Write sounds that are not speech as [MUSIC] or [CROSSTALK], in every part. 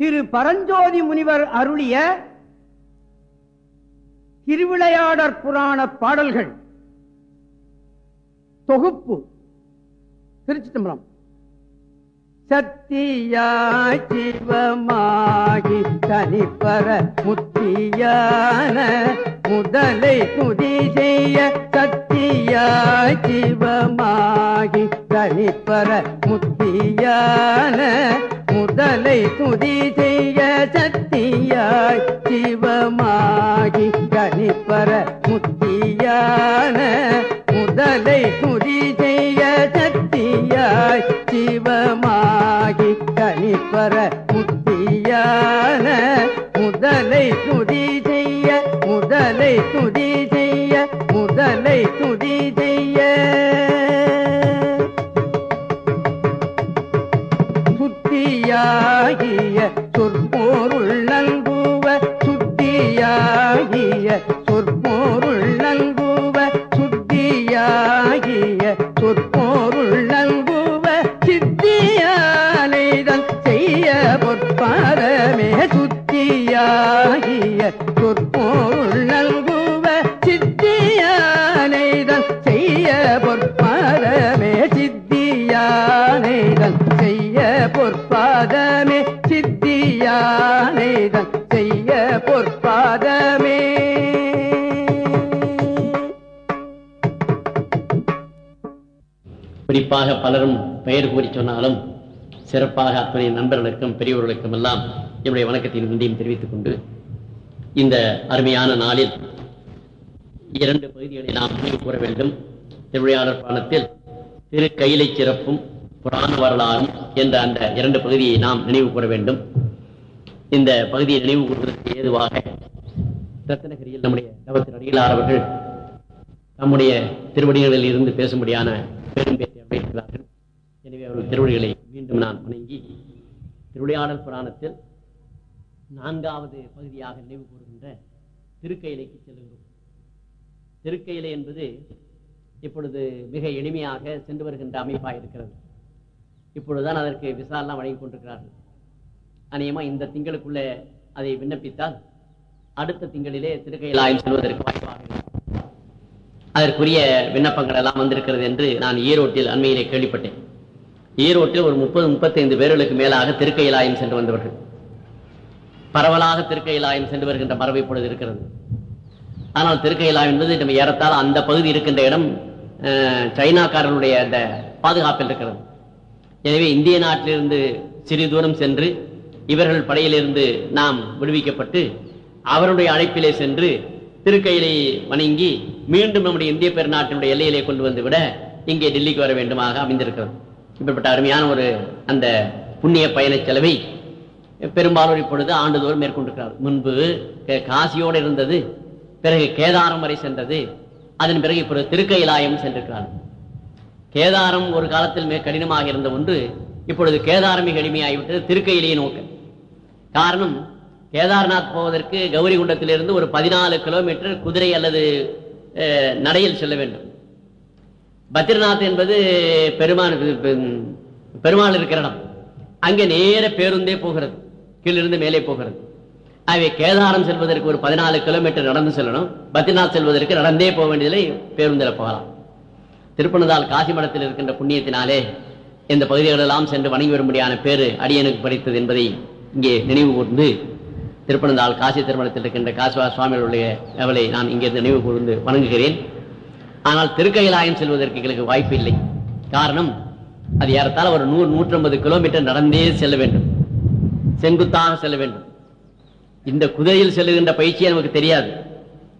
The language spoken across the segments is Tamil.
திரு பரஞ்சோதி முனிவர் அருளிய திருவிளையாடற் புராண பாடல்கள். தொகுப்பு. திருச்சி தம்பரம் சத்தியாய் சிவமாகி தனிப்பர முத்தியான முதலை துதி செய்ய சத்தியாய் சிவமாகி தனிப்பர முத்தியான முதலை துதி செய்ய சக்தியாய் சிவமாகி கனிப்பர முத்தியான முதலை துதி செய்ய சக்தியாய் சிவமாகி கனிப்பர முத்தியான முதலை துதி செய்ய முதலை துதி செய்ய முதலை துதி செய்ய பலரும் பெயர் கூறி சொன்னாலும் சிறப்பாக அத்தனை நண்பர்களுக்கும் பெரியவர்களுக்கும் எல்லாம் என்னுடைய வணக்கத்தின் நன்றியும் தெரிவித்துக் கொண்டு இந்த அருமையான நாளில் இரண்டு பகுதிகளை நாம் நினைவு கூற வேண்டும். திருவிழையாளர் பாடத்தில் திரு கையிலை சிறப்பும் புராண வரலாறும் என்ற அந்த இரண்டு பகுதியை நாம் நினைவு கூற வேண்டும். இந்த பகுதியை நினைவு கூறுவதற்கு ஏதுவாக ரத்தனகிரியில் நம்முடைய தவத்தின் அடிகளார் அவர்கள் நம்முடைய திருவடிகளில் இருந்து பேசும்படியான பெரும் பேச்சை அமைக்கிறார்கள் எனவே அவர்கள் திருவடிகளை மீண்டும் நான் வணங்கி திருவிளையாடல் புராணத்தில் நான்காவது பகுதியாக நினைவு கூறுகின்ற திருக்கையிலைக்கு செல்லுகிறோம் திருக்கையிலை என்பது இப்பொழுது மிக எளிமையாக சென்று வருகின்ற அமைப்பாக இருக்கிறது. இப்பொழுதுதான் அதற்கு விசாரணை வழங்கி கொண்டிருக்கிறார்கள். அநேகமாக இந்த திங்களுக்குள்ளே அதை விண்ணப்பித்தால் அடுத்த திங்களிலே திருக்கையில் ஆய்வு செல்வதற்கு வாய்ப்பாக இருக்கும். அதற்குரிய விண்ணப்பங்கள் எல்லாம் வந்திருக்கிறது என்று நான் ஈரோட்டில் அண்மையிலே கேள்விப்பட்டேன். ஈரோட்டில் ஒரு முப்பது முப்பத்தைந்து பேர்களுக்கு மேலாக திருக்கையிலாயம் சென்று வந்தவர்கள். பரவலாக திருக்கையிலாயம் சென்று வருகின்ற மரபு இப்பொழுது இருக்கிறது. ஆனால் திருக்கையிலாயம் என்பது நம்ம ஏறத்தால் அந்த பகுதி இருக்கின்ற இடம் சைனாக்காரர்களுடைய அந்த பாதுகாப்பில் இருக்கிறது. எனவே இந்திய நாட்டிலிருந்து சிறிது தூரம் சென்று இவர்கள் படையிலிருந்து நாம் விடுவிக்கப்பட்டு அவருடைய அழைப்பிலே சென்று திருக்கையிலே வணங்கி மீண்டும் நம்முடைய இந்திய பெருநாட்டினுடைய எல்லையிலே கொண்டு வந்து விட இங்கே டெல்லிக்கு வர வேண்டுமாக அமைந்திருக்கிறது. இப்படிப்பட்ட அருமையான ஒரு அந்த புண்ணிய பயண செலவை பெரும்பாலும் இப்பொழுது ஆண்டுதோறும் மேற்கொண்டிருக்கிறார். முன்பு காசியோடு இருந்தது பிறகு கேதாரம் வரை சென்றது அதன் பிறகு இப்பொழுது திருக்கையிலாயம் சென்றிருக்கிறார். கேதாரம் ஒரு காலத்தில் மிக கடினமாக இருந்த ஒன்று இப்பொழுது கேதாரமே கடுமையாகிவிட்டது திருக்கையிலேயே நோக்க. காரணம் கேதார்நாத் போவதற்கு கௌரிகுண்டத்திலிருந்து ஒரு பதினாலு கிலோமீட்டர் குதிரை அல்லது நடையில் செல்ல வேண்டும். பத்ரிநாத் என்பது பெருமானுக்கு பெருமாள் இருக்கிற இடம். அங்கே நேர பேருந்தே போகிறது. கீழிருந்து மேலே போகிறது. ஆகவே கேதாரம் செல்வதற்கு ஒரு பதினாலு கிலோமீட்டர் நடந்து செல்லணும். பத்ரிநாத் செல்வதற்கு நடந்தே போக வேண்டியதில்லை பேருந்தில் போகலாம். திருப்பனதால் காசி மடத்தில் இருக்கின்ற புண்ணியத்தினாலே இந்த பகுதிகளெல்லாம் சென்று வணங்கி வரும்படியான பேரு அடியனுக்கு படித்தது என்பதை இங்கே நினைவு கூர்ந்து திருப்பனந்தாள் காசி திருமணத்தில் இருக்கின்ற காசிவா சுவாமிகளுடைய அவளை நான் இங்கே நினைவு கூர்ந்து வணங்குகிறேன். ஆனால் திருக்கையிலாயம் செல்வதற்கு எங்களுக்கு வாய்ப்பு இல்லை. காரணம் அது ஏறத்தால் ஒரு நூறு நூற்றம்பது கிலோமீட்டர் நடந்தே செல்ல வேண்டும். செங்குத்தாக செல்ல வேண்டும். இந்த குதிரையில் செல்லுகின்ற பயிற்சியே நமக்கு தெரியாது.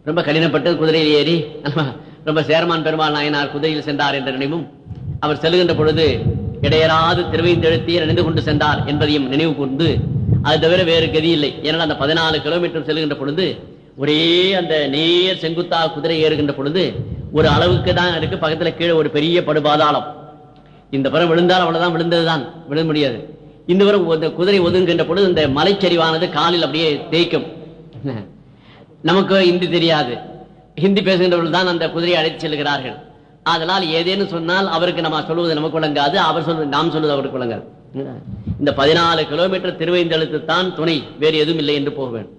ரொம்ப கடினப்பட்டு குதிரையில் ஏறி [LAUGHS] ரொம்ப சேரமான் பெருமாள் நாயனார் குதிரையில் சென்றார் என்ற நினைவும் அவர் செல்லுகின்ற பொழுது இடையராது திருவைந்தெழுத்தியர் நினைந்து கொண்டு சென்றார் என்பதையும் நினைவு கூர்ந்து அது தவிர வேறு கதி இல்லை. ஏன்னா அந்த பதினாலு கிலோமீட்டர் செல்லுகின்ற பொழுது ஒரே அந்த நேர் செங்குத்தா குதிரை ஏறுகின்ற பொழுது ஒரு அளவுக்கு தான் இருக்கு. பக்கத்துல கீழே ஒரு பெரிய படுபாதாளம். இந்த புறம் விழுந்தால் அவ்வளவுதான் விழுந்ததுதான். விழ முடியாது. இந்த புறம் இந்த குதிரை ஒதுங்குகின்ற பொழுது இந்த மலைச்சரிவானது காலில் அப்படியே தேய்க்கும். [LAUGHS] நமக்கு ஹிந்தி தெரியாது. ஹிந்தி பேசுகின்றவர்கள் தான் அந்த குதிரையை அழைத்து செல்கிறார்கள். அதனால் ஏதேன்னு சொன்னால் அவருக்கு நம்ம சொல்லுவது நமக்கு விளங்காது. அவர் சொல்வது நாம் சொல்வது அவருக்கு விளங்காது. இந்த பதினாலு கிலோமீட்டர் திருவைந்தெழுத்து தான் துணை. வேறு எதுவும் இல்லை என்று போக வேண்டும்.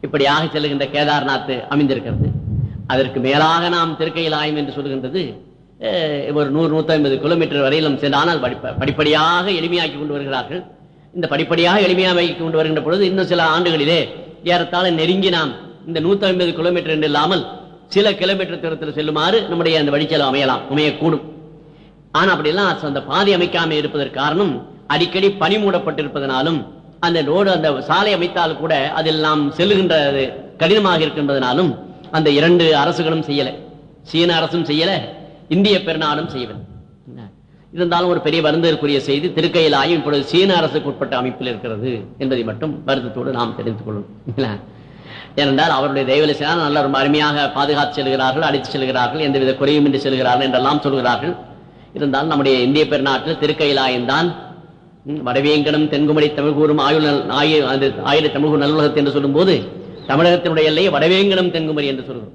இப்படியாக செல்லுகின்ற கேதார்நாத் அமைந்திருக்கிறது. அதற்கு மேலாக நாம் திருக்கையில் ஆயும் என்று சொல்லுகின்றது ஒரு நூறு நூத்தி ஐம்பது கிலோமீட்டர் வரையிலும் சென்று ஆனால் படிப்ப- படிப்படியாக எளிமையாக்கி கொண்டு வருகிறார்கள். இந்த படிப்படியாக எளிமையாக்கி கொண்டு வருகின்ற பொழுது இன்னும் சில ஆண்டுகளிலே ஏறத்தாழ நெருங்கி நாம் இந்த நூத்தி ஐம்பது கிலோமீட்டர் என்று இல்லாமல் சில கிலோமீட்டர் தூரத்தில் செல்லுமாறு நம்முடைய அந்த வழிச்செலவு அமையலாம் அமையக்கூடும். ஆனா அப்படியெல்லாம் அந்த பாதை அமைக்காம இருப்பதற்கு காரணம் அடிக்கடி பனி மூடப்பட்டிருப்பதனாலும் அந்த ரோடு அந்த சாலை அமைத்தால் கூட அதில் நாம் செல்லுகின்ற கடினமாக இருக்கின்றதுனாலும் அந்த இரண்டு அரசுகளும் செய்யல. சீன அரசும் செய்யல இந்திய பெருநாடும் செய்யவில்லை. என்ன? இருந்தாலும் ஒரு பெரிய வருந்ததற்குரிய செய்தி திருக்கையிலாயும் இப்பொழுது சீன அரசுக்கு உட்பட்ட அமைப்பில் இருக்கிறது என்பதை மட்டும் வருத்தத்தோடு நாம் தெரிந்து கொள்ளணும் ஏனென்றால் அவருடைய தெய்வலிசனால் நல்ல ரொம்ப அருமையாக பாதுகாத்து செல்கிறார்கள் அடித்து செல்கிறார்கள் எந்தவித குறையுமின்றி செல்கிறார்கள் என்றெல்லாம் சொல்கிறார்கள். இருந்தால் நம்முடைய இந்திய பெருநாட்டில் திருக்கையிலாயந்தான் வடவேங்கனம் ம், வடவேங்கடம் தென்குமரி தமிழ் கூறும் ஆயுள் நல்- ஆயு- அது தமிழ் நல்லுலகத்தை என்று சொல்லும்போது தமிழகத்தினுடைய எல்லையை வடவேங்கடம் தென்குமரி என்று சொல்கிறோம்.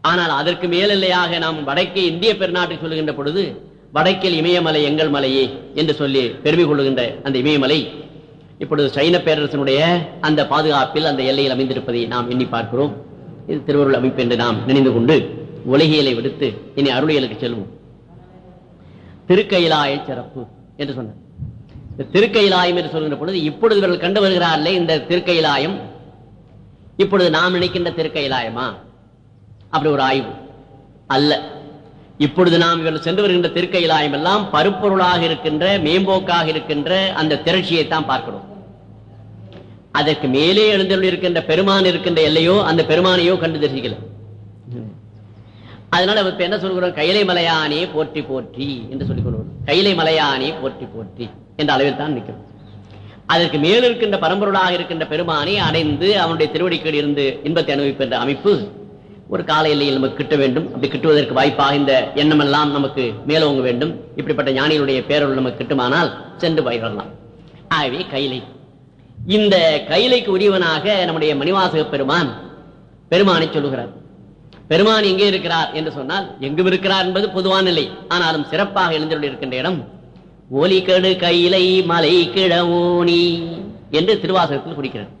ஆனால் அதற்கு மேலெல்லையாக நாம் வடக்கே இந்திய பெருநாட்டை சொல்லுகின்ற பொழுது வடக்கில் இமயமலை எங்கள் மலையே என்று சொல்லி பெருமை கொள்ளுகின்ற அந்த இமயமலை இப்பொழுது சைன பேரரசனுடைய அந்த பாதுகாப்பில் அந்த எல்லையில் அமைந்திருப்பதை நாம் எண்ணி பார்க்கிறோம். இது திருவருள் அமைப்பு என்று நாம் நினைந்து கொண்டு உலகியலை விடுத்து இனி அருளியலுக்கு செல்வோம். திருக்கையிலாய சிறப்பு என்று சொன்னார். இந்த திருக்கையிலாயம் என்று சொல்கின்ற பொழுது இப்பொழுது இவர்கள் கண்டு வருகிறார்களே இந்த திருக்கையிலாயம். இப்பொழுது நாம் நினைக்கின்ற திருக்கையிலாயமா? அப்படி ஒரு ஆய்வு. அல்ல. இப்பொழுது நாம் இவர்கள் சென்று வருகின்ற திருக்கையிலாயம் எல்லாம் பருப்பொருளாக இருக்கின்ற மேம்போக்காக இருக்கின்ற அந்த திரட்சியை தான் பார்க்கிறோம். அதற்கு மேலே எழுந்தருள் இருக்கின்ற பெருமான் இருக்கின்ற எல்லையோ அந்த பெருமானையோ கண்டு தெரிஞ்சுக்கலாம் அதனால இப்ப என்ன சொல்கிறோம் கைலை மலையானே போற்றி போற்றி என்று சொல்லிக் கொள்வோம். கைலை மலையானே போற்றி போற்றி என்ற அளவில் தான் நிற்கிறோம். அதற்கு மேல் இருக்கின்ற பரம்பொருளாக இருக்கின்ற பெருமானை அடைந்து அவனுடைய திருவடிக்கீடு இருந்து இன்பத்தை அனுபவிக்கின்ற அமைப்பு ஒரு கால எல்லையில் நமக்கு கிட்ட வேண்டும். அப்படி கிட்டுவதற்கு வாய்ப்பாக இந்த எண்ணமெல்லாம் நமக்கு மேலோங்க வேண்டும். இப்படிப்பட்ட ஞானிகளுடைய பேரொருள் நமக்கு கிட்டுமானால் சென்று பயிரலாம். ஆகவே கைலை. இந்த கைலைக்கு உரியவனாக நம்முடைய மணிவாசக பெருமான் பெருமானை சொல்லுகிறார். பெருமான் எங்கே இருக்கிறார் என்று சொன்னால் எங்கும் இருக்கிறார் என்பது பொதுவான நிலை. ஆனாலும் சிறப்பாக எழுந்தருள் இருக்கின்ற இடம் ஒலிகடு கையிலை மலை கிழவோனி என்று திருவாசகத்தில் குடிக்கிறார்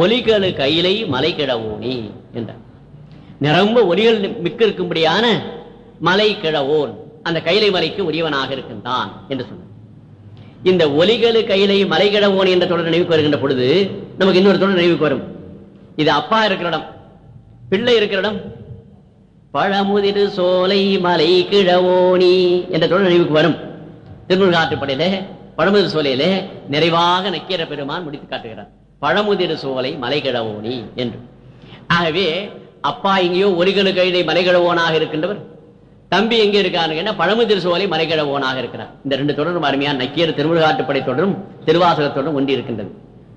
ஒலிகடு கையிலை மலை கிழவோனி என்றார். நிரம்ப ஒலிகள் மிக்க இருக்கும்படியான மலை கிழவோன் அந்த கைலை மலைக்கு உரியவனாக இருக்கின்றான் என்று சொன்னார். இந்த ஒலிகளு கையிலை மலைகிழவோன் என்ற தொடர் நினைவுக்கு வருகின்ற பொழுது நமக்கு இன்னொரு தொடர் நினைவுக்கு வரும். இது அப்பா இருக்கிற இடம் பிள்ளை இருக்கிற இடம் பழமுதிரு சோலை மலை கிழவோனி என்ற தொடர் நினைவுக்கு வரும். திருமுருகாற்றுப்படையிலே பழமுதிர் சோலையிலே நிறைவாக நக்கீர பெருமான் முடித்து காட்டுகிறார். பழமுதிரு சோலை மலை கிழவோனி என்று. ஆகவே அப்பா எங்கேயோ ஒலிகளு கைதை மலைகிழவோனாக இருக்கின்றவர். தம்பி எங்க இருக்காருன்னு பழமுதிர் சோலை மலைகிழவோனாக இருக்கிறார். இந்த ரெண்டு தொடரும் அருமையான நக்கீர திருமுருகாட்டுப்படை தொடரும் திருவாசகத்தொடரும் ஒன்றி இருக்கின்றது.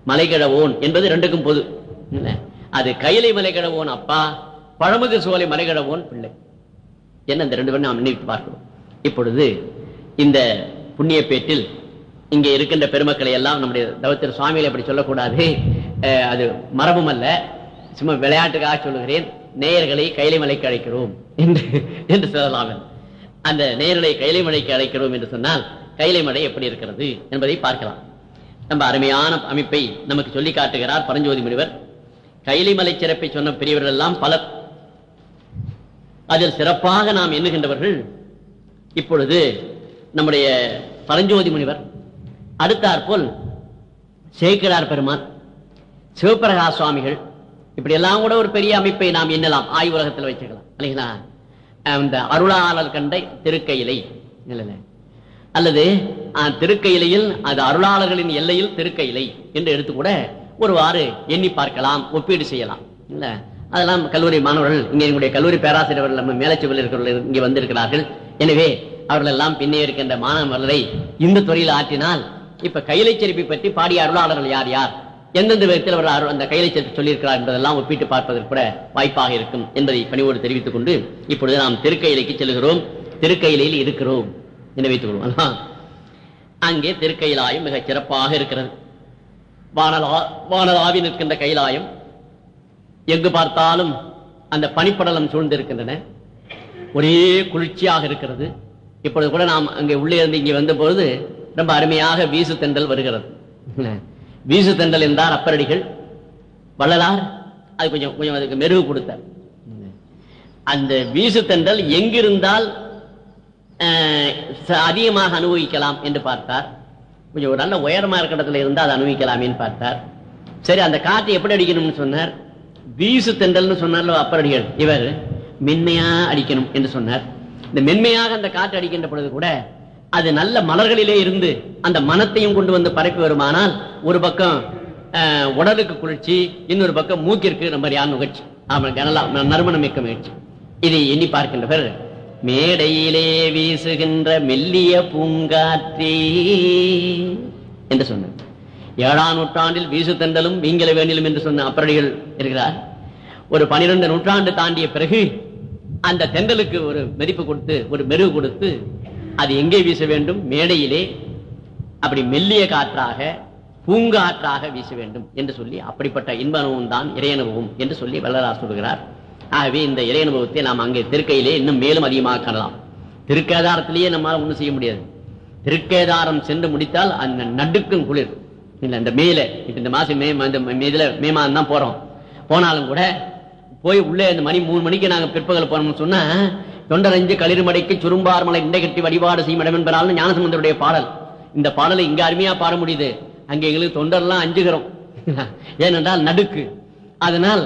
மலைகிழவோன் என்பது ரெண்டுக்கும் பொது. அது அது மலை கிழவோன் அப்பா பழமுதிர் சோலை மலைகிழவோன் பிள்ளை. என்ன இந்த ரெண்டு பேரும் நாம் நினைத்து பார்க்கிறோம். இப்பொழுது இந்த புண்ணிய பேட்டில் இங்கே இருக்கின்ற பெருமக்களை எல்லாம் நம்முடைய தவத்திர சுவாமிகளை அப்படி சொல்லக்கூடாது. அஹ், அது மரபும் அல்ல. சும்மா விளையாட்டுக்காக சொல்லுகிறேன். நேயர்களை கைலை மலைக்கு அழைக்கிறோம் என்று என்று சொல்லலாம். அந்த நேயர்களை கைலை மலைக்கு அழைக்கிறோம் என்று சொன்னால் கைலை மலை எப்படி இருக்கிறது என்பதை பார்க்கலாம். நம்ம அருமையான அமைப்பை நமக்கு சொல்லி காட்டுகிறார் பரஞ்சோதி முனிவர். கைலை மலை சிறப்பை சொன்ன பெரியவர்கள் எல்லாம் பலர் அதில் சிறப்பாக நாம் எண்ணுகின்றவர்கள் இப்பொழுது நம்முடைய பரஞ்சோதி முனிவர் அடுத்தாற்போல் சேக்கிரார் பெருமான் சிவபிரகா சுவாமிகள் இப்படி எல்லாம் கூட ஒரு பெரிய அமைப்பை நாம் எண்ணலாம். ஆய்வுலகத்தில் வச்சுக்கலாம் இல்லைங்களா? அந்த அருளாளர் கண்டை திருக்கையிலை இல்லை அல்லது திருக்கையிலையில் அது அருளாளர்களின் எல்லையில் திருக்கையிலை என்று எடுத்துக்கூட ஒருவாறு எண்ணி பார்க்கலாம் ஒப்பீடு செய்யலாம். இல்லை? அதெல்லாம் கல்லூரி மாணவர்கள் இங்கே எங்களுடைய கல்லூரி பேராசிரியர்கள் நம்ம மேலச்சுவில் இருக்கிறவர்கள் இங்கே வந்திருக்கிறார்கள். எனவே அவர்கள் எல்லாம் பின்னே இருக்கின்ற மாணவர்களை இந்த துறையில் ஆற்றினால் இப்ப கைலை செருப்பை பற்றி பாடிய அருளாளர்கள் யார் யார்? எந்தெந்த விதத்தில் அவர் அருள்- அந்த கைலை செருப்பு சொல்லியிருக்கிறார் என்பதெல்லாம் ஒப்பிட்டு பார்ப்பதற்கு கூட வாய்ப்பாக இருக்கும் என்பதை பணிவோடு தெரிவித்துக் கொண்டு இப்பொழுது நாம் திருக்கையிலைக்கு செல்கிறோம். திருக்கையிலையில் இருக்கிறோம். என்று வைத்துக் கொள்வோம். அங்கே திருக்கையிலாயம் மிகச் சிறப்பாக இருக்கிறது. வானலா வானலாவி நிற்கின்ற கைலாயம் எங்கு பார்த்தாலும் அந்த பனிப்படலம் சூழ்ந்திருக்கின்றன. ஒரே குளிர்ச்சியாக இருக்கிறது. இப்பொழுது கூட நாம் அங்கே உள்ளே இருந்து இங்கே வந்தபொழுது ரொம்ப அருமையாக வீசு தெண்டல் வருகிறது. [LAUGHS] வீசு தெண்டல் என்றார் அப்பரடிகள். வள்ளலார் அது கொஞ்சம் கொஞ்சம் அதுக்கு மெருகு கொடுத்தார். அந்த வீசு தெண்டல் எங்கிருந்தால் ச- அதிகமாக அனுபவிக்கலாம் என்று பார்த்தார். கொஞ்சம் ஒரு நல்ல உயரமா இருக்கிற இடத்துல இருந்தால் அதை அனுபவிக்கலாமேன்னு பார்த்தார். சரி அந்த காற்று எப்படி அடிக்கணும்னு சொன்னார்? வீசு தென்றல்னு சொன்னார்ல அப்பரடிகள். இவர் மென்மையா அடிக்கணும் என்று சொன்னார். இந்த மென்மையாக அந்த காற்று அடிக்கின்ற பொழுது கூட அது நல்ல மலர்களிலே இருந்து அந்த மனத்தையும் கொண்டு வந்து பரப்பி வருமானால் ஒரு பக்கம் அஹ், உடலுக்கு குளிர்ச்சி இன்னொரு பக்கம் மூக்கிற்கு நம்ம யார் நுகர்ச்சி. அவனுக்கு நல்லா நறுமணம் மிக்க முயற்சி. இதை எண்ணி பார்க்கின்றவர் மேடையிலே வீசுகின்ற மெல்லிய பூங்காற்றி என்று சொன்னார். ஏழாம் நூற்றாண்டில் வீசு தெண்டலும் வீங்கல வேண்டிலும் என்று சொன்ன அப்பரடிகள் இருக்கிறார். ஒரு பனிரெண்டு நூற்றாண்டு தாண்டிய பிறகு அந்த தெண்டலுக்கு ஒரு மெதிப்பு கொடுத்து ஒரு மெருகு கொடுத்து அது எங்கே வீச வேண்டும்? மேடையிலே அப்படி மெல்லிய காற்றாக பூங்காற்றாக வீச வேண்டும் என்று சொல்லி அப்படிப்பட்ட இன்ப அனுபவம் தான் இறையனுபவம் என்று சொல்லி வல்லரார் சொல்கிறார். ஆகவே இந்த இறையனுபவத்தை நாம் அங்கே திருக்கையிலே இன்னும் மேலும் அதிகமாக காணலாம். திருக்கேதாரத்திலேயே நம்மால் ஒன்றும் செய்ய முடியாது. திருக்கேதாரம் சென்று முடித்தால் அந்த நடுக்கும் குளிர். இல்ல இந்த மேல இப்ப இந்த மாசம் மே இந்த மே- இதுல மே மாதம் தான் போறோம். போனாலும் கூட போய் உள்ளே இந்த மணி மூணு மணிக்கு நாங்க பிற்பகல் போனோம்னு சொன்னா தொண்டரஞ்சு களிர்மடைக்கு சுரும்பார் மலை இண்டை கட்டி வழிபாடு செய்யும் இடம் என்பதால் ஞானசம்பந்தருடைய பாடல். இந்த பாடலை இங்க அருமையா பாட முடியுது. அங்க எங்களுக்கு தொண்டர்லாம் அஞ்சுகிறோம். [LAUGHS] ஏனென்றால் நடுக்கு. அதனால்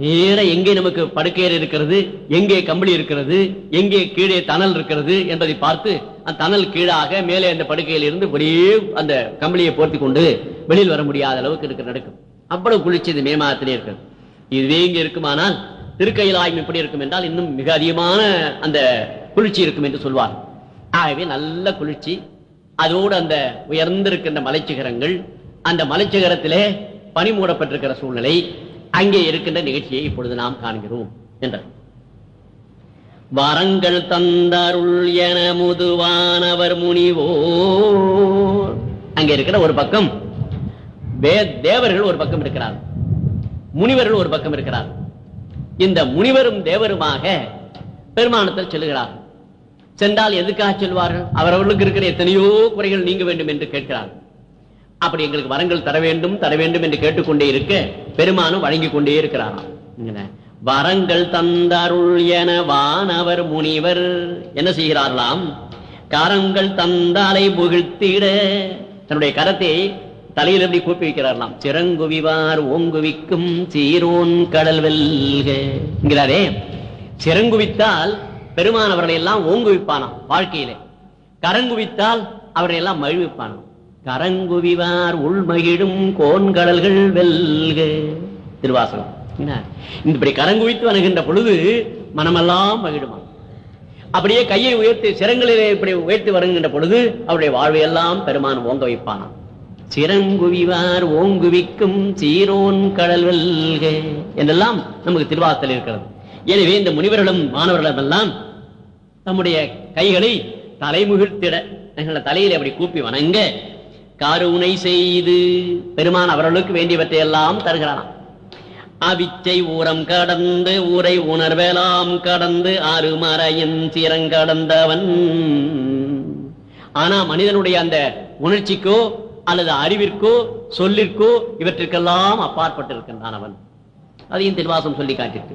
நேர எங்கே நமக்கு படுக்கையர் இருக்கிறது எங்கே கம்பளி இருக்கிறது எங்கே கீழே தணல் இருக்கிறது என்பதை பார்த்து தணல் கீழாக மேலே அந்த படுக்கையில் இருந்து வெளியே அந்த கம்பளியை போர்த்தி கொண்டு வெளியில் வர முடியாத அளவுக்கு இருக்க நடக்கும். அவ்வளவு குளிர்ச்சி இது மே மாதத்திலே இருக்கிறது இதுவே இங்க இருக்குமானால் திருக்கையிலாயம் எப்படி இருக்கும் என்றால் இன்னும் மிக அதிகமான அந்த குளிர்ச்சி இருக்கும் என்று சொல்வார் ஆகவே நல்ல குளிர்ச்சி அதோடு அந்த உயர்ந்திருக்கின்ற மலைச்சிகரங்கள் அந்த மலைச்சிகரத்திலே பனி மூடப்பட்டிருக்கிற சூழ்நிலை அங்கே இருக்கின்ற நிகழ்ச்சியை இப்பொழுது நாம் காண்கிறோம் என்றார். வரங்கள் தந்தருள் என முதுவானவர் முனிவோ அங்க இருக்கிற ஒரு பக்கம் தேவர்கள் ஒரு பக்கம் இருக்கிறார். முனிவர்கள் ஒரு பக்கம் இருக்கிறார். இந்த முனிவரும் தேவருமாக பெருமானத்தில் செல்கிறார். சென்றால் எதுக்காக செல்வார்கள்? அவரவர்களுக்கு இருக்கிற எத்தனையோ குறைகள் நீங்க வேண்டும் என்று கேட்கிறார். அப்படி எங்களுக்கு வரங்கள் தர வேண்டும் தர வேண்டும் என்று கேட்டுக்கொண்டே இருக்க பெருமானும் வழங்கி கொண்டே இருக்கிறாராம். வரங்கள் தந்தருள் என வானவர் முனிவர். என்ன செய்கிறார்களாம்? கரங்கள் தந்தாலை புகழ்த்திட. தன்னுடைய கரத்தை தலையில் எப்படி கூப்பி வைக்கிறார்களாம்? சிறங்குவிவார் ஓங்குவிக்கும் சீரோன் கடல் வெல்க. என்கிறாரே சிறங்குவித்தால் பெருமான் அவர்களை எல்லாம் ஓங்குவிப்பானாம் வாழ்க்கையிலே. கரங்குவித்தால் அவரை எல்லாம் மகிழ்விப்பானாம். கரங்குவிவார் உள்மகிழும் கோன்கடல்கள் வெல்க. திருவாசகம். இப்படி கரங்குவித்து வணங்குகின்ற பொழுது மனமெல்லாம் மகிழுமா அப்படியே கையை உயர்த்தி சிரங்களிலே இப்படி உயர்த்தி வருகின்ற பொழுது அவருடைய வாழ்வையெல்லாம் பெருமான் ஓங்க வைப்பானாம். சிறங்குவிவார் ஓங்குவிக்கும் சீரோன் கடல் வெல்க என்றெல்லாம் நமக்கு திருவாசல் இருக்கிறது. எனவே இந்த முனிவர்களும் மாணவர்களும் எல்லாம் தம்முடைய கைகளை தலைமுகிழ்த்திட எங்கள தலையில அப்படி கூப்பி வணங்க கருணை செய்து பெருமான் அவர்களுக்கு வேண்டியவற்றை எல்லாம் தருகிறானாம் அவிச்சை ஊரம் கடந்து ஊரை உணர்வெலாம் கடந்து அருமறையின் சிறங்கடந்தவன் ஆனா மனிதனுடைய அந்த உணர்ச்சிக்கோ அல்லது அறிவிற்கோ சொல்லிற்கோ இவற்றிற்கெல்லாம் அப்பாற்பட்டிருக்கின்றான் அவன். அதையும் திருவாசம் சொல்லி காட்டிட்டு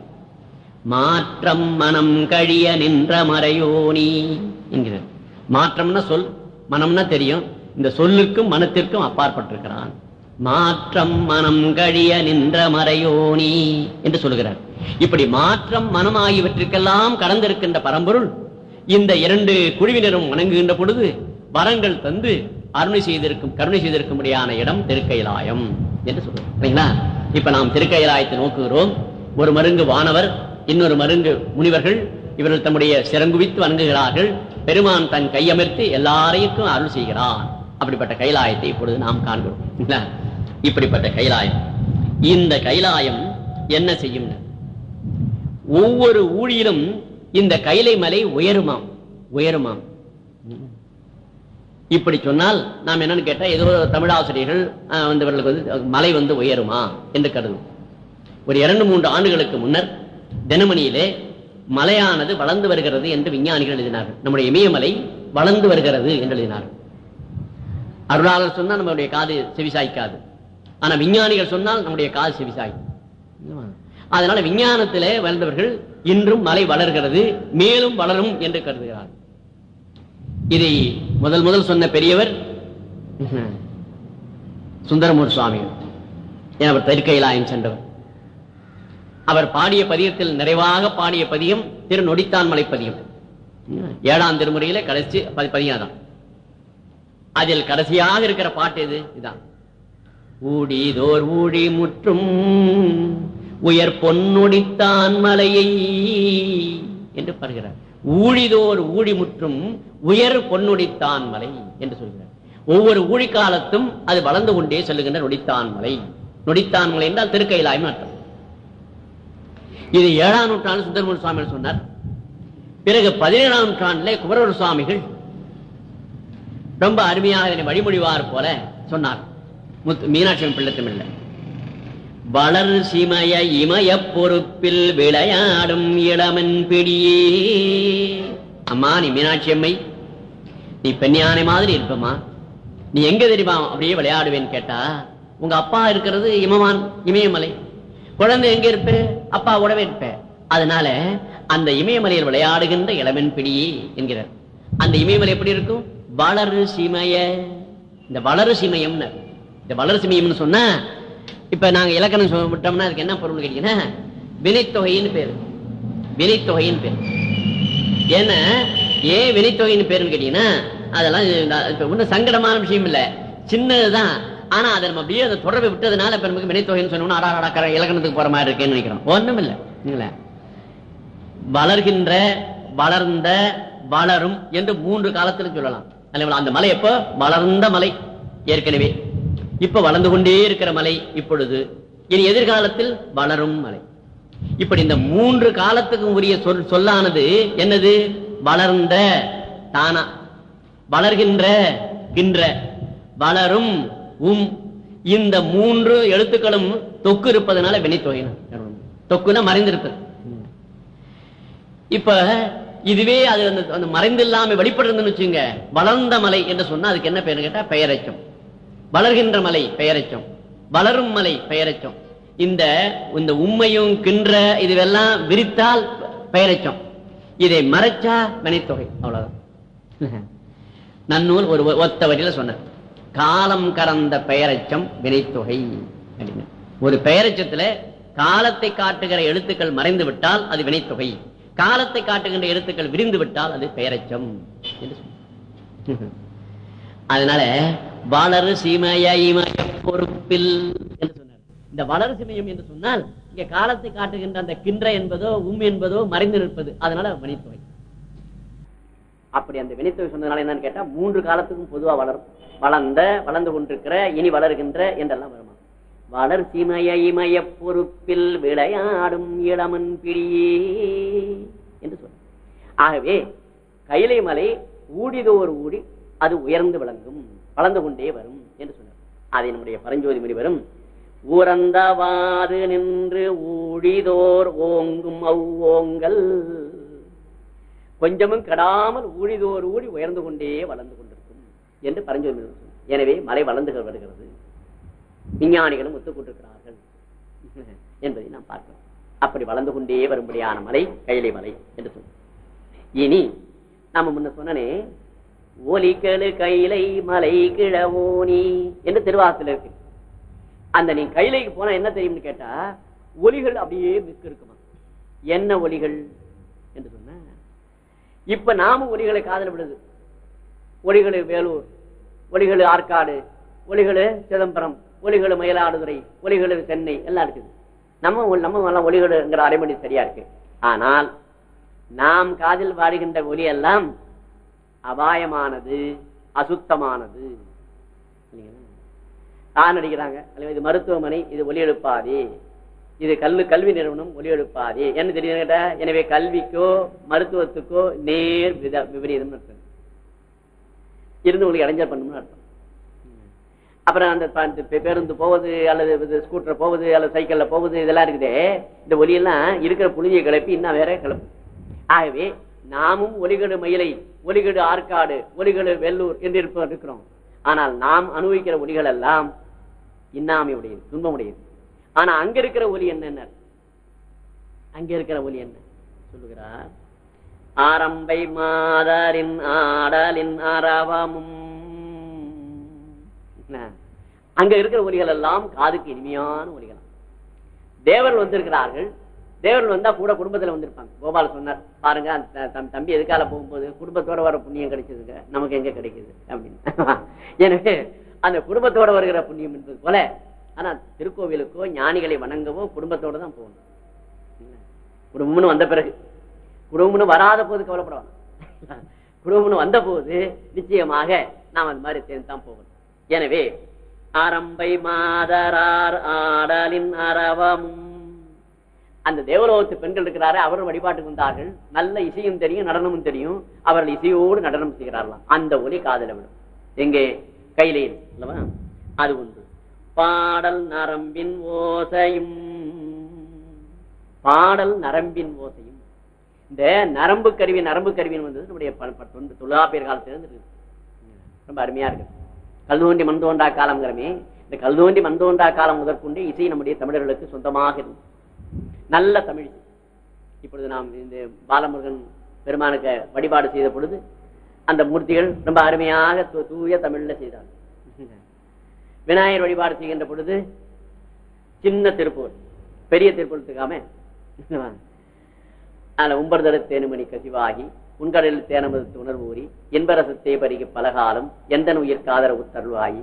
மாற்றம் மனம் கழிய நின்ற மறையோனி என்கிறார். மாற்றம்னா சொல் மனம்னா தெரியும். இந்த சொல்லுக்கும் மனத்திற்கும் அப்பாற்பட்டிருக்கிறான். மாற்றம் மனம் கழிய நின்ற மறையோனி என்று சொல்லுகிறார். இப்படி மாற்றம் மனம் ஆகியவற்றுக்கெல்லாம் கடந்திருக்கின்ற பரம்பொருள் இந்த இரண்டு குழுவினரும் வணங்குகின்ற பொழுது வரங்கள் தந்து அருணை செய்திருக்கும் கருணை செய்திருக்கும்படியான இடம் திருக்கைலாயம் என்று சொல்றோம் சரிங்களா இப்ப நாம் திருக்கைலாயத்தை நோக்குகிறோம். ஒரு மருங்கு வானவர் இன்னொரு மருங்கு முனிவர்கள் இவர்கள் தம்முடைய சிறங்குவித்து வணங்குகிறார்கள். பெருமான் தன் கையமர்த்தி எல்லாரையும் அருள் செய்கிறான். அப்படிப்பட்ட கைலாயத்தை இப்பொழுது நாம் காண்கிறோம். இப்படிப்பட்ட கைலாயம். இந்த கைலாயம் என்ன செய்யும் ஒவ்வொரு ஊழியிலும் இந்த கைலை மலை உயருமாம் உயருமாம். இப்படி சொன்னால் நாம் என்னன்னு கேட்டால் ஏதோ தமிழாசிரியர்கள் ஆஹ், வந்து மலை வந்து உயருமா என்று கருதும் ஒரு இரண்டு மூன்று ஆண்டுகளுக்கு முன்னர் தினமணியிலே மலையானது வளர்ந்து வருகிறது என்று விஞ்ஞானிகள் எழுதினார்கள். நம்முடைய இமயமலை வளர்ந்து வருகிறது என்று எழுதினார்கள். அருளாளர் சொன்னா நம்மளுடைய காது செவிசாய்க்காது. ஆனா விஞ்ஞானிகள் சொன்னால் நம்முடைய காசு செவிசாய்க்கும் அதனால விஞ்ஞானத்திலே வளர்ந்தவர்கள் இன்றும் மலை வளர்கிறது மேலும் வளரும் என்று கருதுகிறார். இதை முதல் முதல் சொன்ன பெரியவர் சுந்தரமூர் சுவாமி ஏன் அவர் தெற்கையிலாயம் சென்றவர். அவர் பாடிய பதியத்தில் நிறைவாக பாடிய பதியம் திரு நொடித்தான் மலை பதியம் ஏழாம் திருமுறையில கடைசி பதி- பதியம் தான் அதில் கடைசியாக இருக்கிற பாட்டு எது? இதான். ஊடிதோர் ஊழி முற்றும். உயர் பொன்னுடித்தான் மலையை என்று பாருகிறார் ஊழிதோர் ஊழி முற்றும் உயர் பொன்னுடித்தான் மலை என்று சொல்கிறார். ஒவ்வொரு ஊழி காலத்தும் அது வளர்ந்து கொண்டே செல்லுகின்ற நொடித்தான் மலை. நொடித்தான் மலை என்றால் திருக்கையிலாய் மாற்றம். இது ஏழாம் நூற்றாண்டு சுந்தரமூர் சுவாமி சொன்னார். பிறகு பதினேழாம் நூற்றாண்டிலே குமரவர் சுவாமிகள் ரொம்ப அருமையாக இதனை வழிமொழிவார் போல சொன்னார். மீனாட்சி அம்மன் பிள்ளை வளர் சிமய இமய பொறுப்பில் விளையாடும் இளமன் பிடியே. அம்மா நீ மீனாட்சி அம்மை நீ பெண்ணியானை மாதிரி இருப்பமா நீ எங்க தெரியுமா அப்படியே விளையாடுவேன்னு கேட்டா உங்க அப்பா இருக்கிறது இமவான் இமயமலை. குழந்தை எங்க இருப்ப? அப்பா உடவே இருப்ப. அதனால அந்த இமயமலையில் விளையாடுகின்ற இளமன் பிடியே என்கிறார். அந்த இமயமலை எப்படி இருக்கும்? வளரு சிமய. இந்த வளரு சிமயம்னு இந்த வளரு சொன்னா இப்ப நாங்க இலக்கணம் சொல்ல விட்டோம்னா அதுக்கு என்ன பொருள் கேட்டீங்கன்னா வினைத்தொகைன்னு பேரு. வினைத்தொகைன்னு பேரு. ஏன்னா ஏன் வினைத்தொகைன்னு பேருன்னு கேட்டீங்கன்னா அதெல்லாம் இப்ப ஒன்றும் சங்கடமான விஷயம் இல்ல. சின்னதுதான். ஆனா அதை நம்ம அப்படியே அதை தொடர்பை விட்டதுனால இப்ப நமக்கு வினைத்தொகைன்னு சொன்னோம்னா அடா அடாக்கிற இலக்கணத்துக்கு போற மாதிரி இருக்கேன்னு நினைக்கிறோம். ஒண்ணும் இல்லை. வளர்கின்ற வளர்ந்த வளரும் என்று மூன்று காலத்திலும் சொல்லலாம். அந்த மலை எப்போ? வளர்ந்த மலை. ஏற்கனவே. இப்ப வளர்ந்து கொண்டே இருக்கிற மலை இப்பொழுது. இனி எதிர்காலத்தில் வளரும் மலை. இப்படி இந்த மூன்று காலத்துக்கும் உரிய சொல் சொல்லானது என்னது? வளர்ந்த தானா. வளர்கின்ற கின்ற. வளரும் உம். இந்த மூன்று எழுத்துக்களும் தொக்கு இருப்பதனால வினைத்தொகை தொக்குன்னா மறைந்திருப்பது. இப்ப இதுவே அது அந்த அந்த மறைந்தில்லாம வெளிப்படுறதுன்னு வச்சுங்க. வளர்ந்த மலை என்று சொன்னா அதுக்கு என்ன பெயர் கேட்டா? பெயரச்சம். வளர்கின்ற மலை பெயரச்சம். வளரும் மலை பெயரச்சம். இந்த இந்த உண்மையும் கின்ற இதுவெல்லாம் விரித்தால் பெயரச்சம். இதை மறைச்சா வினைத்தொகை அவ்வளவுதான். [LAUGHS] நன்னூல் ஒரு ஒத்த வரியில சொன்னார். காலம் கறந்த பெயரச்சம் வினைத்தொகை அப்படின்னு. ஒரு பெயரச்சத்துல காலத்தை காட்டுகிற எழுத்துக்கள் மறைந்து விட்டால் அது வினைத்தொகை. காலத்தை காட்டுகின்ற எழுத்துக்கள் விரிந்து விட்டால் அது பெயரச்சம். என்று சொன்ன [LAUGHS] அதனால வளரு சிமய இமய பொறுப்பில் என்று சொன்னார். இந்த வளரு சிமயம் என்று சொன்னால் இங்க காலத்தை காட்டுகின்ற அந்த கின்ற என்பதோ உம் என்பதோ மறைந்து நிற்பது. அதனால வினைத்தொகை அப்படி அந்த வினைத்தொகை சொன்னதுனால என்னன்னு கேட்டா மூன்று காலத்துக்கும் பொதுவா வளரும். வளர்ந்த வளர்ந்து கொண்டிருக்கிற இனி வளர்கின்ற என்றெல்லாம் வருமா? வளர் சிமய இமய பொறுப்பில் விளையாடும் இளமன் பிடியே என்று சொல்ற ஆகவே கைலை மலை ஊடிதோர் ஊடி அது உயர்ந்து விளங்கும் வளர்ந்து கொண்டே வரும் என்று சொன்னார். அதை நம்முடைய பரஞ்சோதி முனிவரும் உறந்தவாறு நின்று ஊழிதோர் ஓங்கும் அவ்வோங்கல் கொஞ்சமும் கெடாமல் ஊழிதோர் ஊழி உயர்ந்து கொண்டே வளர்ந்து கொண்டிருக்கும் என்று பரஞ்சோதி முனிவர் எனவே மலை வளர்ந்து வருகிறது. விஞ்ஞானிகளும் ஒத்துக்கொண்டிருக்கிறார்கள் [LAUGHS] என்பதை நாம் பார்க்கிறோம். அப்படி வளர்ந்து கொண்டே வரும்படியான மலை கைலை மலை என்று சொல்லும் இனி நாம முன்ன சொன்னனே ஒலிக்கழு கைலை மலை கிழவோனி என்று திருவாரத்தில் இருக்கு. அந்த நீ கைலைக்கு போனா என்ன தெரியும்னு கேட்டா ஒலிகள் அப்படியே மிக்க இருக்குமா என்ன ஒலிகள் என்று சொன்ன. இப்ப நாம ஒலிகளை காதல் விடுது. ஒலிகளு வேலூர் ஒலிகளு ஆற்காடு ஒலிகளு சிதம்பரம் ஒலிகளு மயிலாடுதுறை ஒலிகளு சென்னை எல்லாம் இருக்குது. நம்ம ஒ- நம்ம எல்லாம் ஒலிகளுங்கிற அரைமணி சரியா இருக்கு. ஆனால் நாம் காதில் பாடுகின்ற ஒலி எல்லாம் அபாயமானது அசுத்தமானது. தான் அடிக்கிறாங்க அல்லது இது மருத்துவமனை இது ஒலி எழுப்பாதே இது கல்வி கல்வி நிறுவனம் ஒலி எழுப்பாதே என்ன தெரியும் கேட்டா எனவே கல்விக்கோ மருத்துவத்துக்கோ நேர் வித விபரீதம் அர்த்தம். இருந்து உங்களுக்கு இடைஞ்சல் பண்ணணும்னு அர்த்தம். அப்புறம் அந்த பேருந்து போவது அல்லது இது ஸ்கூட்டர் போவது அல்லது சைக்கிள்ல போவது இதெல்லாம் இருக்குதே. இந்த ஒலியெல்லாம் இருக்கிற புழுதியை கிளப்பி இன்னும் வேற கிளப்பு ஆகவே நாமும் ஒலிகடு மயிலை ஒலிகடு ஆற்காடு ஒலிகடு வெள்ளூர் என்று இருப்ப இருக்கிறோம். ஆனால் நாம் அனுபவிக்கிற ஒலிகள் எல்லாம் இன்னாமையுடையது உடையது துன்பம் ஆனா அங்க இருக்கிற ஒலி என்ன அங்க இருக்கிற ஒலி என்ன? சொல்லுகிறார். ஆரம்பை மாதரின் ஆடலின் அரவமும் என்ன? அங்க இருக்கிற ஒலிகள் எல்லாம் காதுக்கு இனிமையான ஒலிகள் தேவர்கள் வந்திருக்கிறார்கள். தேவர்கள் வந்தா கூட குடும்பத்துல வந்திருப்பாங்க. கோபால் சொன்னார் பாருங்க தம்பி எதுக்கால போகும்போது குடும்பத்தோட வர புண்ணியம் கிடைச்சதுங்க. நமக்கு எங்க கிடைக்குது? அப்படின்னு. [LAUGHS] எனவே அந்த குடும்பத்தோட வருகிற புண்ணியம் என்பது போல ஆனா திருக்கோவிலுக்கோ ஞானிகளை வணங்கவோ குடும்பத்தோட தான் போகணும். குடும்பம்னு வந்த பிறகு. குடும்பம்னு வராத போது கவலைப்படலாம் [LAUGHS] குடும்பம்னு வந்த போது நிச்சயமாக நாம் அந்த மாதிரி சேர்ந்து தான் போகணும். எனவே ஆரம்பை மாதரார் ஆடலின் அரவமும் அந்த தேவலோகத்து பெண்கள் இருக்கிறாரு அவரும் வழிபாட்டுக்கு வந்தார்கள். நல்ல இசையும் தெரியும் நடனமும் தெரியும். அவர்கள் இசையோடு நடனம் செய்கிறார்களாம். அந்த ஒலி காதல விடும் எங்கே? கையிலேயே அல்லவா? அது உண்டு. பாடல் நரம்பின் ஓசையும் பாடல் நரம்பின் ஓசையும். இந்த நரம்பு கருவி நரம்பு கருவின்னு வந்தது நம்முடைய ப- தொண்டு- தொல்காப்பியர் காலத்திலிருந்து ரொம்ப அருமையா இருக்கு. கல் தோண்டி மண் தோண்டா காலம்ங்கிறமே. இந்த கல் தோண்டி மண் தோண்டா காலம் முதற்கொண்டு இசை நம்முடைய தமிழர்களுக்கு சொந்தமாக இருந்தது நல்ல தமிழ். இப்பொழுது நாம் இந்த பாலமுருகன் பெருமானுக்கு வழிபாடு செய்த பொழுது அந்த மூர்த்திகள் ரொம்ப அருமையாக தூ- தூய தமிழ்ல செய்தார் விநாயகர் வழிபாடு செய்கின்ற பொழுது சின்ன திருப்பூர் பெரிய திருப்பூர்த்துக்காம அதுல உம்பர்தரு தேனுமணி கசிவாகி உன்கடலில் தேனமது உணர்வூறி என்பரசத்தை பருகி பலகாலம் எந்தன் உயிர் காதர உத்தருவாயி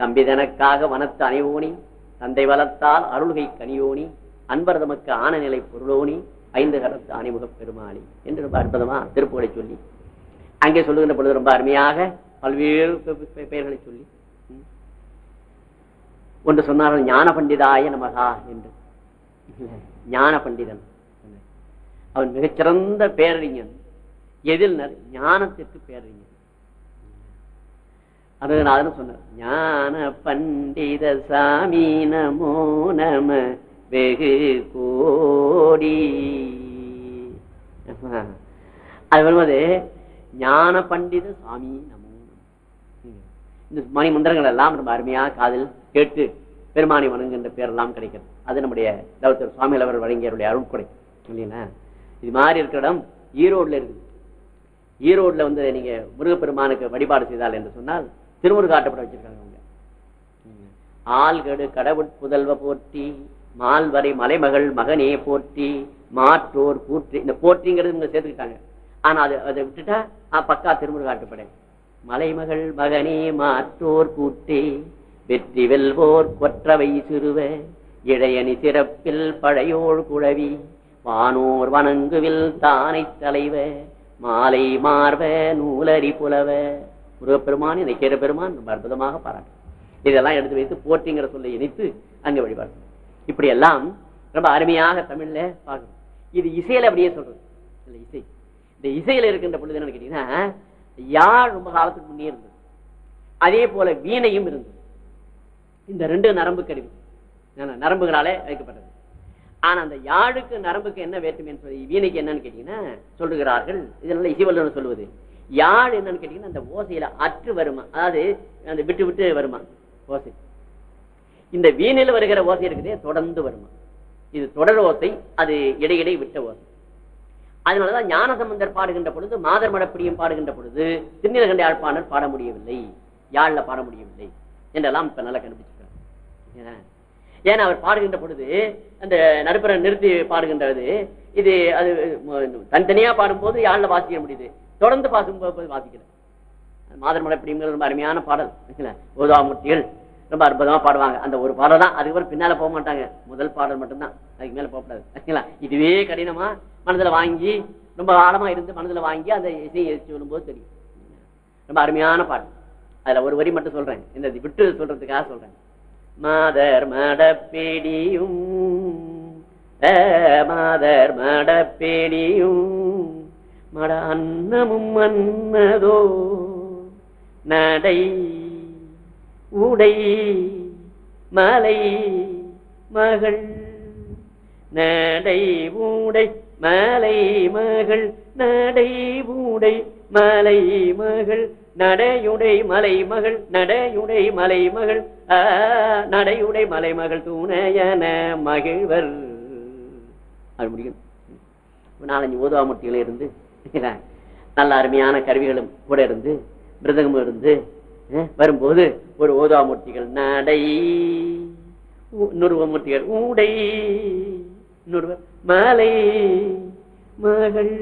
தம்பிதனக்காக வனத்து அணைவோனி தந்தை வளர்த்தால் அருள்கை கனியோனி அன்பர் தமக்கு ஆன நிலை பொருளோனி ஐந்து கரத்து அணிமுகப் பெருமாளி என்று ரொம்ப அற்புதமா திருப்புகளை சொல்லி அங்கே சொல்லுகின்ற பொழுது ரொம்ப அருமையாக பல்வேறு பெயர்களை சொல்லி ஒன்று சொன்னார்கள் ஞான பண்டிதாய நமகா என்று. ஞான பண்டிதன். அவன் மிகச்சிறந்த பேரறிஞன். எதில் ஞானத்திற்கு பேரறிஞன். நான் சொன்னார் ஞான பண்டித சாமி நமோ நம. வெகு கோடி. அது வரும்போது ஞான பண்டித சாமி நமோ இந்த மணி மந்திரங்கள் எல்லாம் ரொம்ப அருமையா காதில் கேட்டு பெருமானை வணங்குகின்ற பேரெல்லாம் கிடைக்கிறது அது நம்முடைய தவத்தர் சுவாமிகள் அவர் வழங்கியவருடைய அருள்கொடை இல்லைங்களா? இது மாதிரி இருக்கிற இடம் ஈரோடுல இருக்குது. ஈரோடுல வந்து நீங்க முருகப்பெருமானுக்கு வழிபாடு செய்தால் என்று சொன்னால் திருமுருகாட்டப்பட வச்சிருக்காங்க அவங்க. ஆள்கடு கடவுட் புதல்வ போற்றி மால்வரை மலைமகள் மகனே போற்றி மாற்றோர் கூற்றி இந்த போற்றிங்கிறது இவங்க சேர்த்துக்கிட்டாங்க. ஆனா அது அதை விட்டுட்டா பக்கா திருமுருகாட்டுப்படை மலைமகள் மகனே மாற்றோர் கூட்டே வெற்றி வெல்வோர் கொற்றவை சிறுவ இழையணி சிறப்பில் பழையோள் குழவி வானோர் வணங்குவில் தானை தலைவ மாலை மார்வ நூலரி புலவ. முருகப்பெருமான் இதை கேர பெருமான் ரொம்ப அற்புதமாக பாராட்டு இதெல்லாம் எடுத்து வைத்து போற்றிங்கிற சொல்லை இணைத்து அங்கே வழிபாடு இப்படி எல்லாம் ரொம்ப அருமையாக தமிழ்ல பாக்குறோம். இது இசையில அப்படியே சொல்றது. இல்ல இசை. இந்த இசையில இருக்கின்ற பொழுது என்னன்னு கேட்டீங்கன்னா யாழ் ரொம்ப காலத்துக்கு முன்னே இருந்தது. அதே போல வீணையும் இருந்தது. இந்த ரெண்டு நரம்பு கருவி. நரம்புகளாலே வைக்கப்பட்டது ஆனா அந்த யாழுக்கு நரம்புக்கு என்ன வேற்றுமைன்னு சொல்லி வீணைக்கு என்னன்னு கேட்டீங்கன்னா சொல்லுகிறார்கள். இதனால இசைவல்லன்னு சொல்லுவது. யாழ் என்னன்னு கேட்டீங்கன்னா அந்த ஓசையில அற்று வருமா? அதாவது அந்த விட்டு விட்டு வருமா? ஓசை. இந்த வீணில் வருகிற ஓசை இருக்குதே தொடர்ந்து வருமா? இது தொடர் ஓசை அது இடையிடை விட்ட ஓசை. அதனாலதான் ஞானசம்பந்தர் பாடுகின்ற பொழுது மாதர் மடப்பிடியும் பாடுகின்ற பொழுது திருநீலகண்ட யாழ்ப்பாணர் பாட முடியவில்லை. யாழ்ல பாட முடியவில்லை. என்றெல்லாம் இப்ப நல்லா கண்டுபிடிச்சிருக்காங்க ஏன்? ஏன்னா அவர் பாடுகின்ற பொழுது அந்த நடுப்புற நிறுத்தி பாடுகின்றது இது அது தனித்தனியா பாடும்போது யாழ்ல வாசிக்க முடியுது. தொடர்ந்து பாசும் போது வாசிக்கல. மாதர் மடப்பிடிங்கிற ரொம்ப அருமையான பாடல். ஓதாமூர்த்திகள் ரொம்ப அற்புதமா பாடுவாங்க. அந்த ஒரு பாடல் தான் அதுக்கப்புறம் பின்னால போக மாட்டாங்க. முதல் பாடல் மட்டும்தான். அதுக்கு மேல போகக்கூடாது சரிங்களா? இதுவே கடினமா மனதுல வாங்கி ரொம்ப ஆழமா இருந்து மனதுல வாங்கி அந்த இசையை வரும்போது தெரியும். ரொம்ப அருமையான பாடல். அதுல ஒரு வரி மட்டும் சொல்றேன். இந்த விட்டு சொல்றதுக்காக சொல்றேன். மாதர் மடப்பேடியும் மாதர் மடப்பேடியும் மட அன்னமும் மன்னதோ நடை உடை மலை மகள். நடை ஊடை மலை மகள். நடை ஊடை மலை மகள். நடையுடை மலை மகள். நடையுடை மலை மகள். ஆ, நடையுடை மலை மகள் துணையன மகிழ்வர். அது முடியும். நாலஞ்சு ஓதுவாமூர்த்திகளும் இருந்து [LAUGHS] நல்ல அருமையான கருவிகளும் கூட இருந்து மிருதகமும் இருந்து வரும்போது ஒரு ஓதுவாமூர்த்திகள் நடை ஊ- மூர்த்திகள் ஊடை இன்னொருவர் மலை மகள்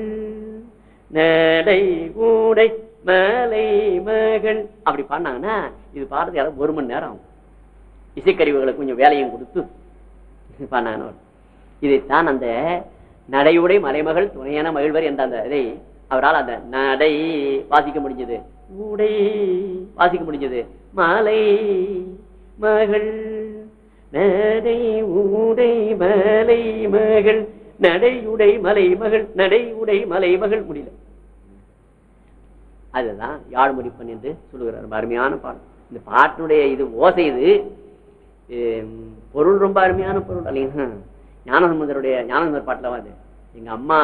நடை ஊடை மலை மகள் அப்படி பாடினாங்கன்னா இது பாடுறது யாரும் ஒரு மணி நேரம் ஆகும். இசைக்கருவிகளுக்கு கொஞ்சம் வேலையும் கொடுத்து பண்ணாங்க இதைத்தான் அந்த நடையுடை மலைமகள் துணையான மகிழ்வர் என்ற அந்த இதை அவரால் அந்த நடை வாசிக்க முடிஞ்சது. உடை வாசிக்க முடிஞ்சது. மாலை மகள் நடை உடை மலை மகள் நடையுடை மலை மகள் நடையுடை மலை மகள் முடியல. அதுதான் யாழ்முடிப்பன் என்று சொல்லுகிறார். ரொம்ப அருமையான பாடல். இந்த பாட்டினுடைய இது ஓசை இது பொருள் ரொம்ப அருமையான பொருள். இல்லைங்களா ஞானசம்பந்தருடைய ஞானசம்பந்தர் பாட்டுல வந்து எங்க அம்மா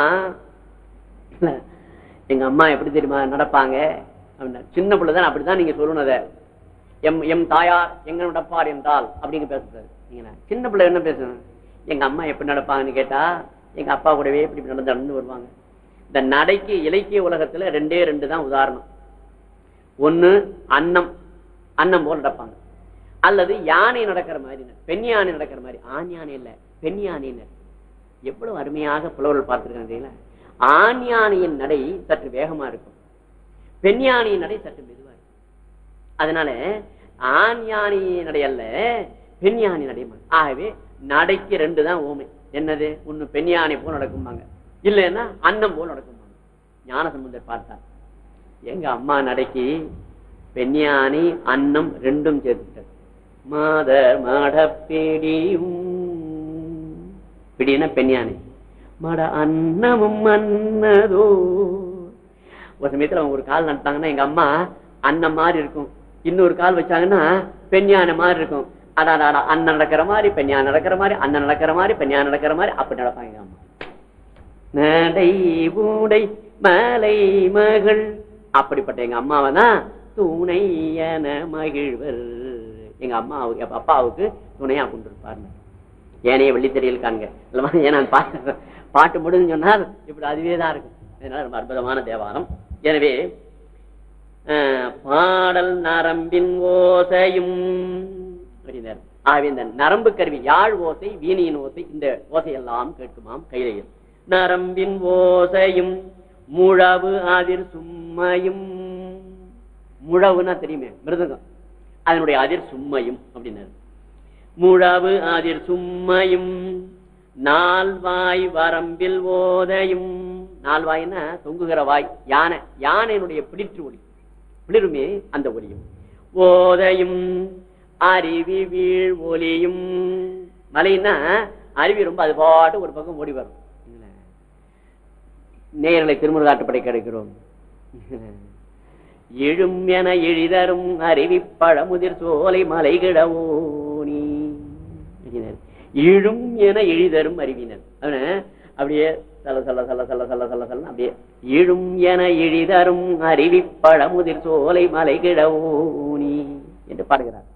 எங்க அம்மா எப்படி தெரியுமா நடப்பாங்க? அப்படின்னா சின்ன பிள்ளைதான் அப்படிதான் நீங்க சொல்லணும் அதை. எம் எம் தாயார் எங்க நடப்பார் என்றால் அப்படிங்க பேசுறாரு நீங்க சின்ன பிள்ளை என்ன பேசணும்? எங்க அம்மா எப்படி நடப்பாங்கன்னு கேட்டா எங்க அப்பா கூடவே இப்படி நடந்து நடந்து வருவாங்க. இந்த நடைக்கு இலக்கிய உலகத்துல ரெண்டே ரெண்டு தான் உதாரணம். ஒண்ணு அன்னம். அன்னம் போல் நடப்பாங்க. அல்லது யானை நடக்கிற மாதிரி பெண் யானை நடக்கிற மாதிரி. ஆண் யானை இல்ல பெண் யானைன்னு. எவ்வளவு அருமையாக புலவர்கள் பார்த்திருக்காங்க ஆண் யானையின் நடை சற்று வேகமா இருக்கும். பெண் யானையின் நடை சற்று மெதுவா இருக்கும். அதனால ஆண் யானையின் நடை அல்ல பெண் யானை நடை ஆகவே நடைக்கு ரெண்டு தான் ஓமை. என்னது? ஒண்ணு பெண் யானை போல் நடக்கும்பாங்க. இல்லைன்னா அன்னம் போல் நடக்கும்பாங்க. ஞானசம்பந்தர் பார்த்தார். எங்க அம்மா நடைக்கு பெண் யானை அன்னம் ரெண்டும் சேர்த்துட்டார் மாத மடப்பிடியும் பிடினா பெண் யானை மட அன்னமும் அன்னதோ. ஒரு சமயத்துல அவங்க ஒரு கால் நடத்தாங்கன்னா எங்க அம்மா அன்னம் மாதிரி இருக்கும். இன்னொரு கால் வச்சாங்கன்னா பெண்யான மாதிரி இருக்கும். அடாடா அண்ணன் நடக்கிற மாதிரி பெண்யா நடக்கிற மாதிரி அண்ணன் நடக்கிற மாதிரி பெண்யா நடக்கிற மாதிரி அப்படி நடப்பாங்க எங்க அம்மா. நடை ஊடை மலை மகள். அப்படிப்பட்ட எங்க அம்மாவை தான் துணையன மகிழ்வர். எங்க அம்மா அப்பாவுக்கு துணையா கொண்டிருப்பாருங்க. ஏனைய வெள்ளித்தறியல் காண்க. இல்லமா ஏன்னா பாட்டு பாட்டு முடிஞ்சு சொன்னால் இப்படி அதுவே தான் இருக்கும். அதனால ரொம்ப அற்புதமான தேவாரம். எனவே பாடல் நரம்பின் ஓசையும் ஆகவே இந்த நரம்பு கருவி யாழ் ஓசை வீணியின் ஓசை இந்த ஓசையெல்லாம் கேட்குமாம் கைதையில். நரம்பின் ஓசையும் முழவு அதிர் சும்மையும் முழவுன்னா தெரியுமே மிருதங்கம். அதனுடைய அதிர் சும்மையும் அப்படின்னாரு முழவு அதிர் சும்மையும் நால்வாய் வரம்பில் ஓதையும். நால்வாய்னா தொங்குகிற வாய். யானை. யானையினுடைய பிடிற்று ஒளி. பிளிருமே அந்த ஒளியும். ஓதையும் அருவி வீழ் ஒலியும் மலைன்னா அருவி ரொம்ப அது பாட்டு ஒரு பக்கம் ஓடி வரும். நேரலை திருமுருகாட்டுப்படை கிடைக்கிறோம் எழும் என எழிதரும் அருவி பழமுதிர் சோலை மலை எழும் என எழிதரும் அறிவினர். அவன அப்படியே சல சல சல சல சல சல சல அப்படியே எழும் என எழிதரும் அருவி சோலை மலை கிடவோனி என்று பாடுகிறார்.